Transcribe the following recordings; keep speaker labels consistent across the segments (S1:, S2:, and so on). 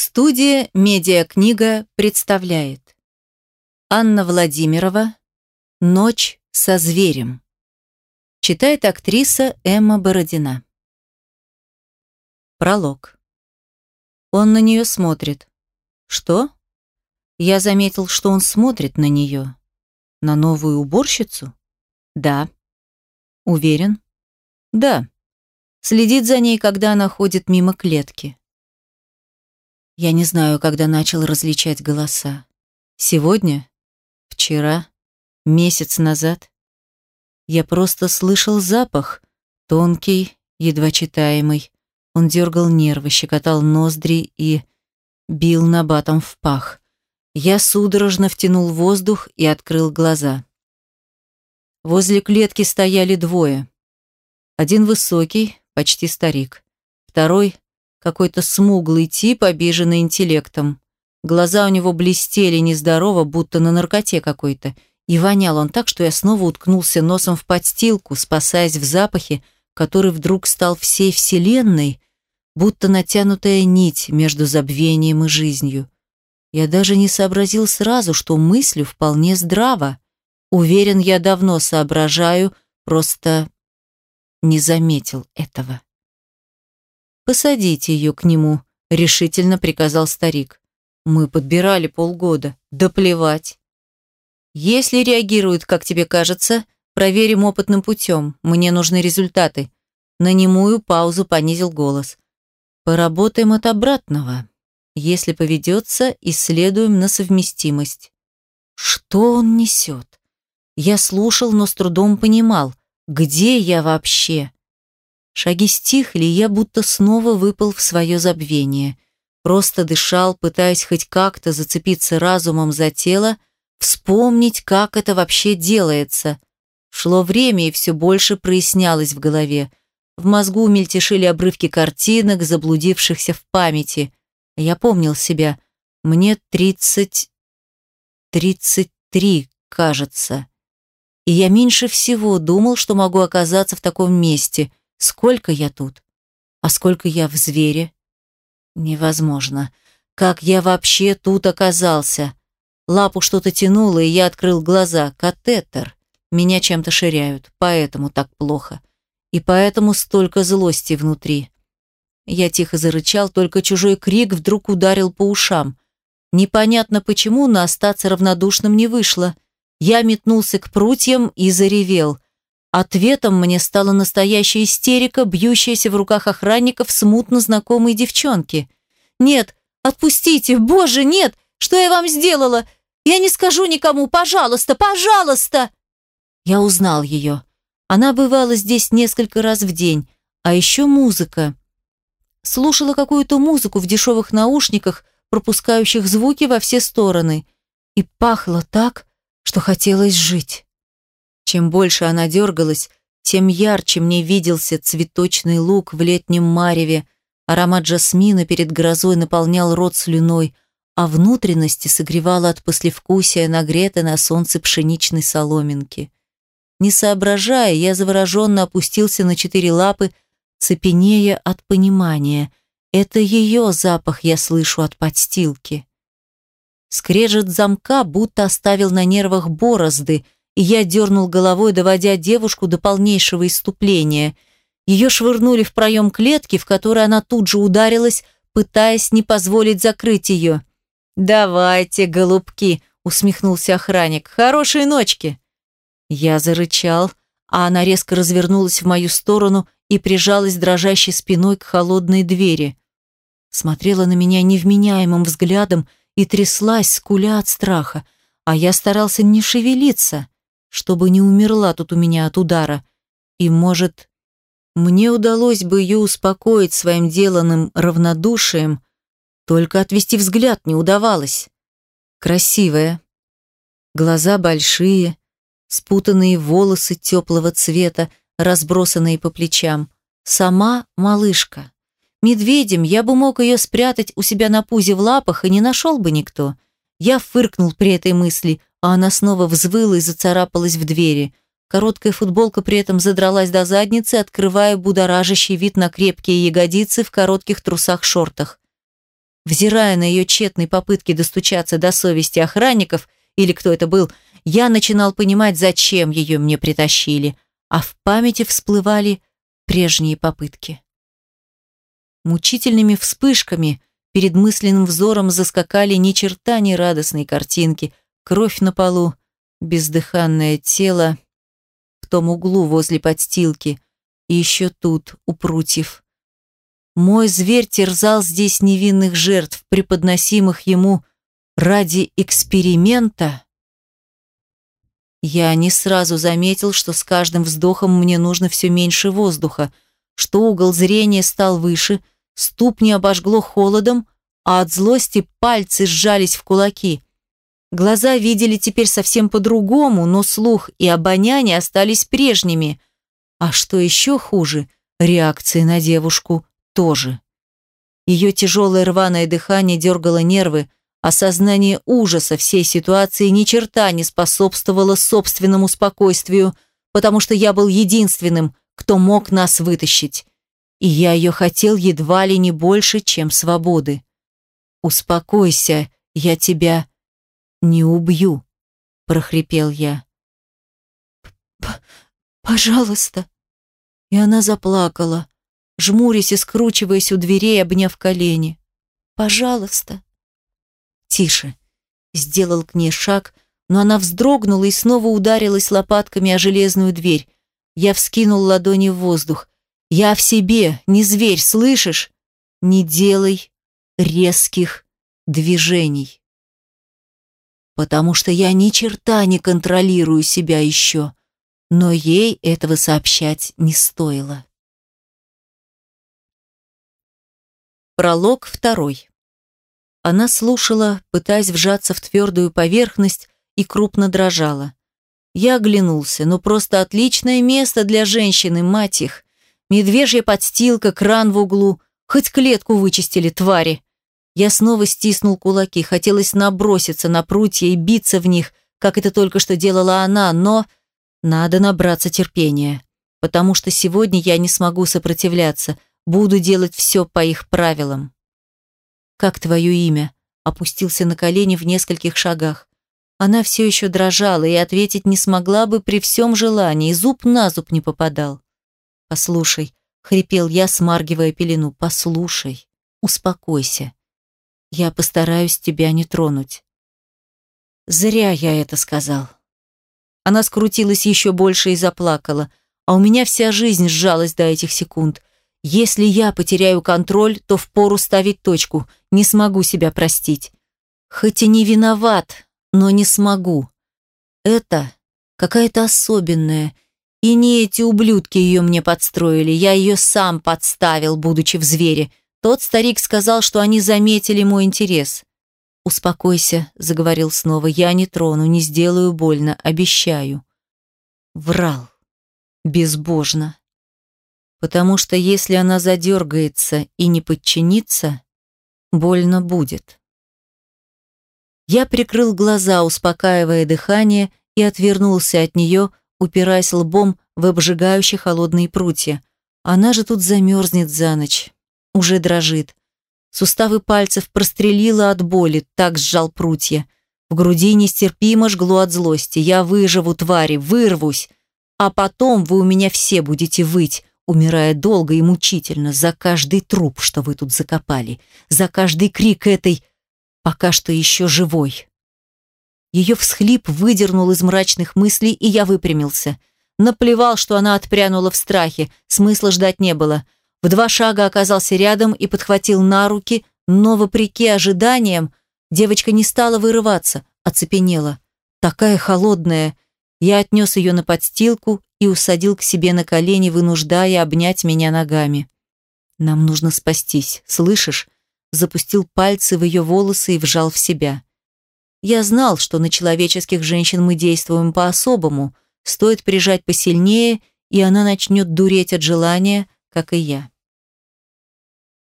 S1: Студия «Медиакнига» представляет Анна Владимирова «Ночь со зверем» Читает актриса Эмма Бородина Пролог Он на нее смотрит. Что? Я заметил, что он смотрит на нее. На новую уборщицу? Да. Уверен? Да. Следит за ней, когда она ходит мимо клетки. Я не знаю, когда начал различать голоса. Сегодня? Вчера? Месяц назад? Я просто слышал запах, тонкий, едва читаемый. Он дергал нервы, щекотал ноздри и бил набатом в пах. Я судорожно втянул воздух и открыл глаза. Возле клетки стояли двое. Один высокий, почти старик. Второй какой-то смуглый тип, обиженный интеллектом. Глаза у него блестели нездорово, будто на наркоте какой-то. И вонял он так, что я снова уткнулся носом в подстилку, спасаясь в запахе, который вдруг стал всей вселенной, будто натянутая нить между забвением и жизнью. Я даже не сообразил сразу, что мыслю вполне здраво. Уверен, я давно соображаю, просто не заметил этого. «Посадите ее к нему», — решительно приказал старик. «Мы подбирали полгода. Да плевать». «Если реагирует, как тебе кажется, проверим опытным путем. Мне нужны результаты». На немую паузу понизил голос. «Поработаем от обратного. Если поведется, исследуем на совместимость». Что он несет? Я слушал, но с трудом понимал, где я вообще. Шаги стихли, и я будто снова выпал в свое забвение. Просто дышал, пытаясь хоть как-то зацепиться разумом за тело, вспомнить, как это вообще делается. Шло время, и все больше прояснялось в голове. В мозгу мельтешили обрывки картинок, заблудившихся в памяти. Я помнил себя. Мне тридцать... тридцать три, кажется. И я меньше всего думал, что могу оказаться в таком месте, Сколько я тут? А сколько я в звере? Невозможно. Как я вообще тут оказался? Лапу что-то тянуло, и я открыл глаза. Катетер. Меня чем-то ширяют, поэтому так плохо. И поэтому столько злости внутри. Я тихо зарычал, только чужой крик вдруг ударил по ушам. Непонятно почему, но остаться равнодушным не вышло. Я метнулся к прутьям и заревел – Ответом мне стала настоящая истерика, бьющаяся в руках охранников смутно знакомой девчонки. «Нет, отпустите! Боже, нет! Что я вам сделала? Я не скажу никому! Пожалуйста, пожалуйста!» Я узнал ее. Она бывала здесь несколько раз в день. А еще музыка. Слушала какую-то музыку в дешевых наушниках, пропускающих звуки во все стороны. И пахло так, что хотелось жить. Чем больше она дергалась, тем ярче мне виделся цветочный лук в летнем мареве, аромат жасмина перед грозой наполнял рот слюной, а внутренности согревало от послевкусия нагретой на солнце пшеничной соломинки. Не соображая, я завороженно опустился на четыре лапы, цепенея от понимания. Это ее запах я слышу от подстилки. Скрежет замка, будто оставил на нервах борозды – я дернул головой, доводя девушку до полнейшего иступления. Ее швырнули в проем клетки, в которой она тут же ударилась, пытаясь не позволить закрыть ее. «Давайте, голубки!» — усмехнулся охранник. «Хорошей ночки!» Я зарычал, а она резко развернулась в мою сторону и прижалась дрожащей спиной к холодной двери. Смотрела на меня невменяемым взглядом и тряслась, скуля от страха, а я старался не шевелиться чтобы не умерла тут у меня от удара. И, может, мне удалось бы ее успокоить своим деланным равнодушием, только отвести взгляд не удавалось. Красивая. Глаза большие, спутанные волосы теплого цвета, разбросанные по плечам. Сама малышка. Медведем я бы мог ее спрятать у себя на пузе в лапах, и не нашел бы никто. Я фыркнул при этой мысли, а она снова взвыла и зацарапалась в двери. Короткая футболка при этом задралась до задницы, открывая будоражащий вид на крепкие ягодицы в коротких трусах-шортах. Взирая на ее тщетные попытки достучаться до совести охранников, или кто это был, я начинал понимать, зачем ее мне притащили, а в памяти всплывали прежние попытки. Мучительными вспышками перед мысленным взором заскакали ни черта ни радостной картинки, кровь на полу, бездыханное тело в том углу возле подстилки и еще тут, у прутьев. Мой зверь терзал здесь невинных жертв, преподносимых ему ради эксперимента. Я не сразу заметил, что с каждым вздохом мне нужно все меньше воздуха, что угол зрения стал выше, ступни обожгло холодом, а от злости пальцы сжались в кулаки. Глаза видели теперь совсем по-другому, но слух и обоняние остались прежними. А что еще хуже, реакции на девушку тоже. Ее тяжелое рваное дыхание дергало нервы, осознание ужаса всей ситуации ни черта не способствовало собственному спокойствию, потому что я был единственным, кто мог нас вытащить. И я ее хотел едва ли не больше, чем свободы. «Успокойся, я тебя не убью», – прохрипел я. «Пожалуйста». И она заплакала, жмурясь и скручиваясь у дверей, обняв колени. «Пожалуйста». «Тише». Сделал к ней шаг, но она вздрогнула и снова ударилась лопатками о железную дверь. Я вскинул ладони в воздух. «Я в себе, не зверь, слышишь? Не делай резких движений» потому что я ни черта не контролирую себя еще, но ей этого сообщать не стоило. Пролог второй. Она слушала, пытаясь вжаться в твердую поверхность, и крупно дрожала. Я оглянулся, ну просто отличное место для женщины, мать их. Медвежья подстилка, кран в углу, хоть клетку вычистили, твари. Я снова стиснул кулаки, хотелось наброситься на прутья и биться в них, как это только что делала она, но надо набраться терпения, потому что сегодня я не смогу сопротивляться, буду делать все по их правилам. «Как твое имя?» опустился на колени в нескольких шагах. Она все еще дрожала и ответить не смогла бы при всем желании, зуб на зуб не попадал. «Послушай», — хрипел я, смаргивая пелену, — «послушай, успокойся. Я постараюсь тебя не тронуть. Зря я это сказал. Она скрутилась еще больше и заплакала, а у меня вся жизнь сжалась до этих секунд. Если я потеряю контроль, то впору ставить точку, не смогу себя простить. Хоть и не виноват, но не смогу. Это какая-то особенная, и не эти ублюдки ее мне подстроили, я ее сам подставил, будучи в звере, тот старик сказал, что они заметили мой интерес. «Успокойся», — заговорил снова, — «я не трону, не сделаю больно, обещаю». Врал. Безбожно. Потому что если она задергается и не подчинится, больно будет. Я прикрыл глаза, успокаивая дыхание, и отвернулся от нее, упираясь лбом в обжигающие холодные прутья. Она же тут замерзнет за ночь уже дрожит. Суставы пальцев прострелило от боли, так сжал прутья. В груди нестерпимо жгло от злости. Я выживу, твари, вырвусь. А потом вы у меня все будете выть, умирая долго и мучительно, за каждый труп, что вы тут закопали, за каждый крик этой пока что еще живой. Ее всхлип выдернул из мрачных мыслей, и я выпрямился. Наплевал, что она отпрянула в страхе, смысла ждать не было — в два шага оказался рядом и подхватил на руки, но, вопреки ожиданиям, девочка не стала вырываться, оцепенела. Такая холодная. Я отнес ее на подстилку и усадил к себе на колени, вынуждая обнять меня ногами. «Нам нужно спастись, слышишь?» Запустил пальцы в ее волосы и вжал в себя. Я знал, что на человеческих женщин мы действуем по-особому. Стоит прижать посильнее, и она начнет дуреть от желания, как и я.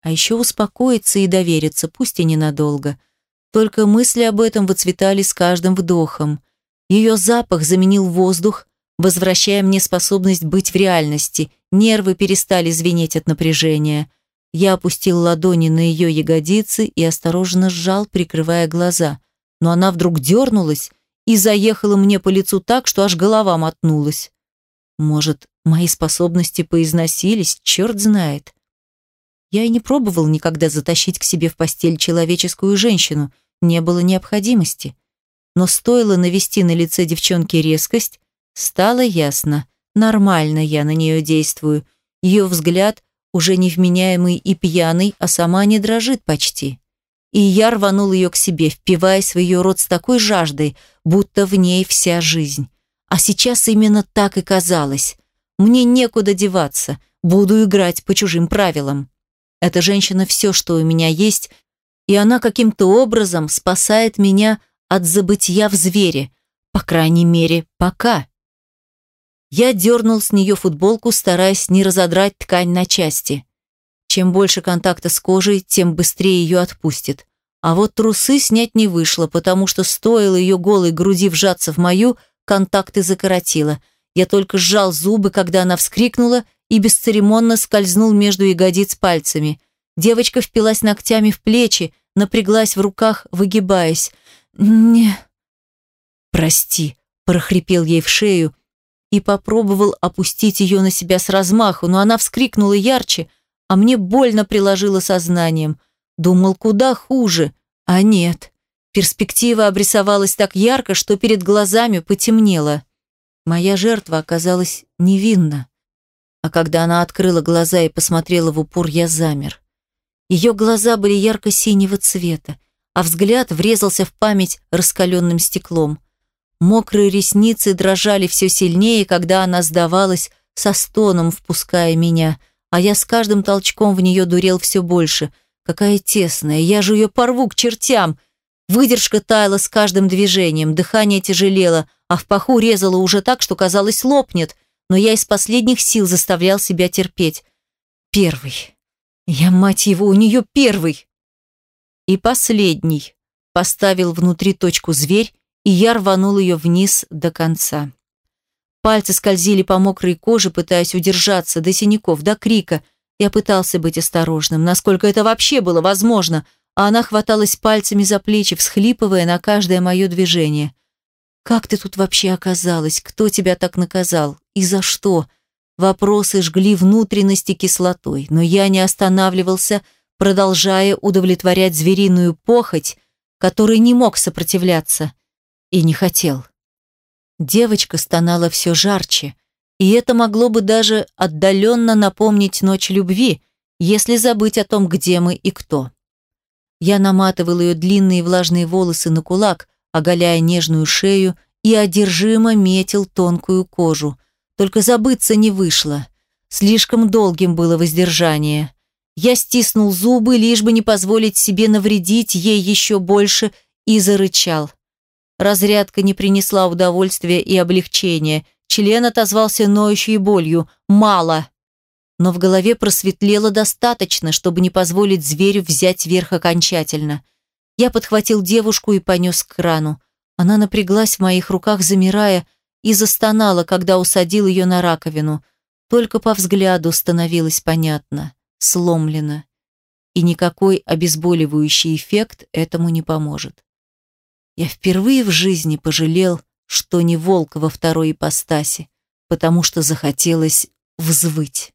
S1: А еще успокоиться и довериться, пусть и ненадолго. Только мысли об этом выцветали с каждым вдохом. Ее запах заменил воздух, возвращая мне способность быть в реальности. Нервы перестали звенеть от напряжения. Я опустил ладони на ее ягодицы и осторожно сжал, прикрывая глаза. Но она вдруг дернулась и заехала мне по лицу так, что аж голова мотнулась. Может, мои способности поизносились, черт знает. Я и не пробовал никогда затащить к себе в постель человеческую женщину, не было необходимости. Но стоило навести на лице девчонки резкость, стало ясно, нормально я на нее действую. Ее взгляд уже невменяемый и пьяный, а сама не дрожит почти. И я рванул ее к себе, впиваясь в ее рот с такой жаждой, будто в ней вся жизнь. А сейчас именно так и казалось. Мне некуда деваться, буду играть по чужим правилам. Эта женщина все, что у меня есть, и она каким-то образом спасает меня от забытия в звере, по крайней мере, пока. Я дернул с нее футболку, стараясь не разодрать ткань на части. Чем больше контакта с кожей, тем быстрее ее отпустит. А вот трусы снять не вышло, потому что стоило ее голой груди вжаться в мою, контакты закоротило. Я только сжал зубы, когда она вскрикнула и бесцеремонно скользнул между ягодиц пальцами. Девочка впилась ногтями в плечи, напряглась в руках, выгибаясь. «Не...» «Прости», – прохрипел ей в шею, и попробовал опустить ее на себя с размаху, но она вскрикнула ярче, а мне больно приложила сознанием. Думал, куда хуже, а нет. Перспектива обрисовалась так ярко, что перед глазами потемнело. Моя жертва оказалась невинна. А когда она открыла глаза и посмотрела в упор, я замер. Ее глаза были ярко-синего цвета, а взгляд врезался в память раскаленным стеклом. Мокрые ресницы дрожали все сильнее, когда она сдавалась со стоном, впуская меня, а я с каждым толчком в нее дурел все больше. Какая тесная, я же ее порву к чертям. Выдержка таяла с каждым движением, дыхание тяжелело, а в паху резало уже так, что казалось лопнет, но я из последних сил заставлял себя терпеть. Первый. Я, мать его, у нее первый. И последний. Поставил внутри точку зверь, и я рванул ее вниз до конца. Пальцы скользили по мокрой коже, пытаясь удержаться, до синяков, до крика. Я пытался быть осторожным, насколько это вообще было возможно, а она хваталась пальцами за плечи, всхлипывая на каждое мое движение. «Как ты тут вообще оказалась? Кто тебя так наказал? И за что?» Вопросы жгли внутренности кислотой, но я не останавливался, продолжая удовлетворять звериную похоть, которой не мог сопротивляться и не хотел. Девочка стонала все жарче, и это могло бы даже отдаленно напомнить ночь любви, если забыть о том, где мы и кто. Я наматывал ее длинные влажные волосы на кулак, оголяя нежную шею и одержимо метил тонкую кожу. Только забыться не вышло. Слишком долгим было воздержание. Я стиснул зубы, лишь бы не позволить себе навредить ей еще больше, и зарычал. Разрядка не принесла удовольствия и облегчения. Член отозвался ноющей болью. Мало. Но в голове просветлело достаточно, чтобы не позволить зверю взять верх окончательно. Я подхватил девушку и понес к крану. Она напряглась в моих руках, замирая, и застонала, когда усадил ее на раковину. Только по взгляду становилось понятно. Сломлено. И никакой обезболивающий эффект этому не поможет. Я впервые в жизни пожалел, что не волк во второй ипостаси, потому что захотелось взвыть.